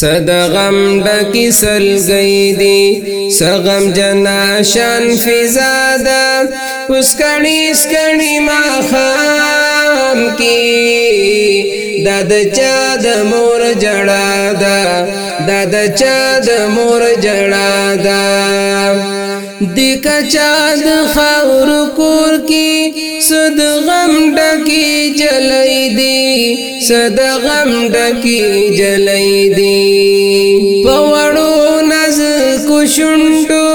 صد غم ډکی سلګی دی سغم جنا شان فزادا اسکړی اسکړی ما خام کی داد چا د مور جړا دا داد چا د مور جړا دا د کچا د خاور کور کې صد غم ډکی جلای دی صد غم ډکی جلای دی په وړو نز کو شوندو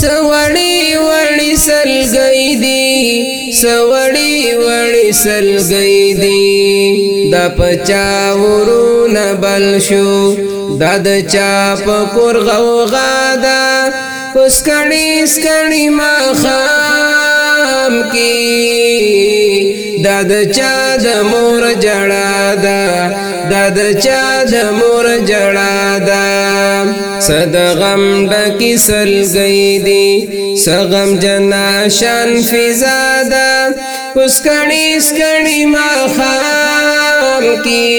سوړی وړی سلګی دی سوړی وړی سلګی دی د پچا ورونه بل شو د د چا په کور غوغا ده پسکړی سکړی مخام کی دا د چا د مور جړا دا دا د چا د مور جړا دا صد غم ډکی سلګی دی سغم جنا شان فضا دا پسکړی سکړی مخام کی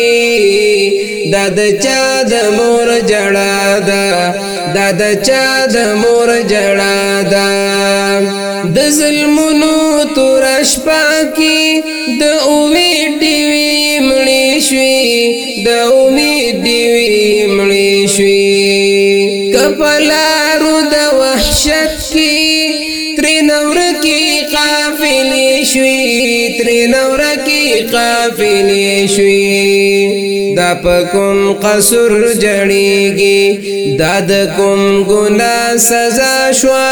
دا د چا د مور جړا دا دا د چا د مور جړا دا د ظلمونو تور شپه کې د اوې ډیوی مړې شوي د اوې ډیوی مړې شوي کپلارو د وحشت کې تر نور کې قافلې شوي تر نور کې قافلې شوي دا پکم قصر جړیږي دا د کوم ګنا سزا شوا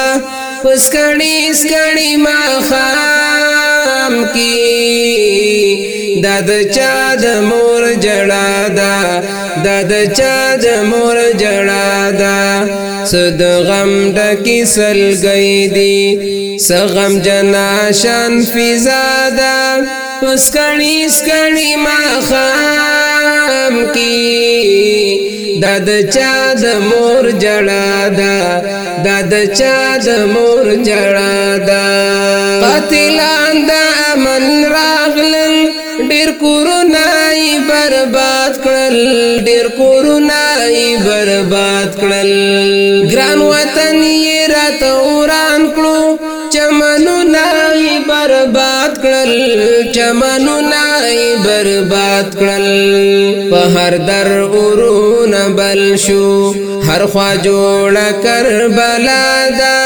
پس کړي سکړي ما خام کی دا د چا د مور جړا دا دا د چا د مور جړا دا سد غم ډکی سل گئی دی سغم جنا شان فیزادا پس کړي سکړي ما خان دا د چا د مور جړا دا دا د چا د مور جړا دا قاتلان د امن راغلن ډیر کورونا ای برباد کړل ډیر کورونا ای برباد کړل ګران وطن یې راته وران کړو چمنو نه برباد کړل چمنو نه ای برباد کړل په هر در ورون بل شو هر خوا جوړ کربلا دا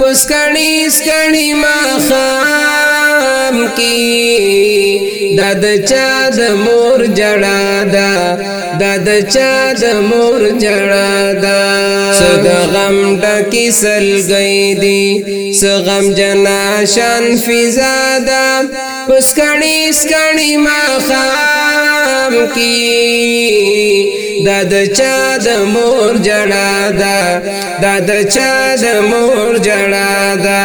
پس کړي سکړي ما خام کی دد چا د مور جړا دا دد چا د مور جړا دا صد غم ډکی سل گئی دی سغم جنا شان فزادا پسکړی سکړی ما خام کی دا د چا د مور جړا دا دا د چا د مور جړا دا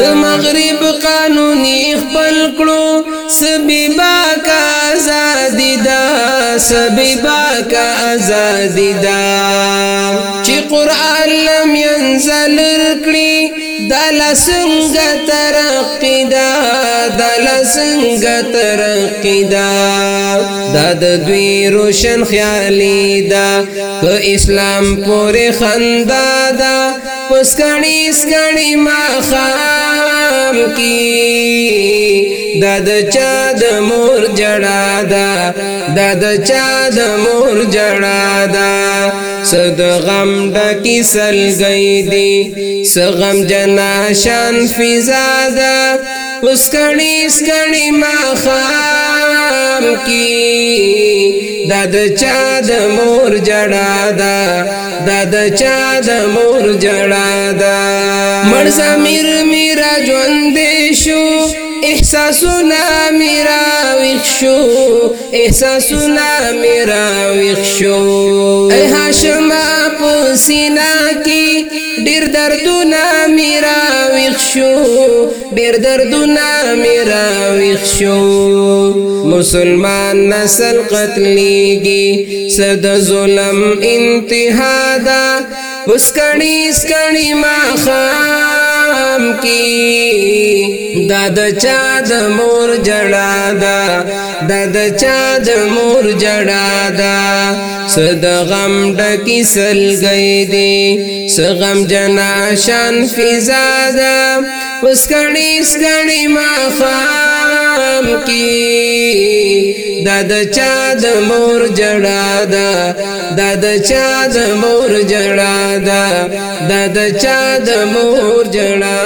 د مغرب قانوني خپل کړو سبي با کا آزادي دا سببا کا ازادی دا چی قرآن لم ینزل رکڑی دل سنگ ترقی دا دل سنگ ترقی دا دا د دوی روشن خیالی دا که اسلام پوری خندا دا پسکنی سکنی ما خواب حرام کی دا د چا د مور جڑا دا دا د چا د مور جڑا دا صد غم ډکی سل گئی دی سغم جنا شان فضا دا اسکړی اسکړی ما خام کی دا د چا د مور جړا دا دا د چا د مور جړا دا مړ زمير میرا ژوند شو احساسونه میرا وښو احساسونه میرا وښو اے هاشم په سینا کې ډیر دردونه میرا وښو ډیر دردونه میرا ویخ شو مسلمان نسل قتلېږي صد ظلم انتها دا وسکړی سکړی ماخام کی دا د چا د مور جړا دا دا د چا د مور جړا دا صد غم ډکی سل گئی دی سغم جنا شان فضا دا وسکړی سکړی ما خام کی دا د چا د مور جړا دا دا د چا د مور جړا دا دا د چا د مور جړا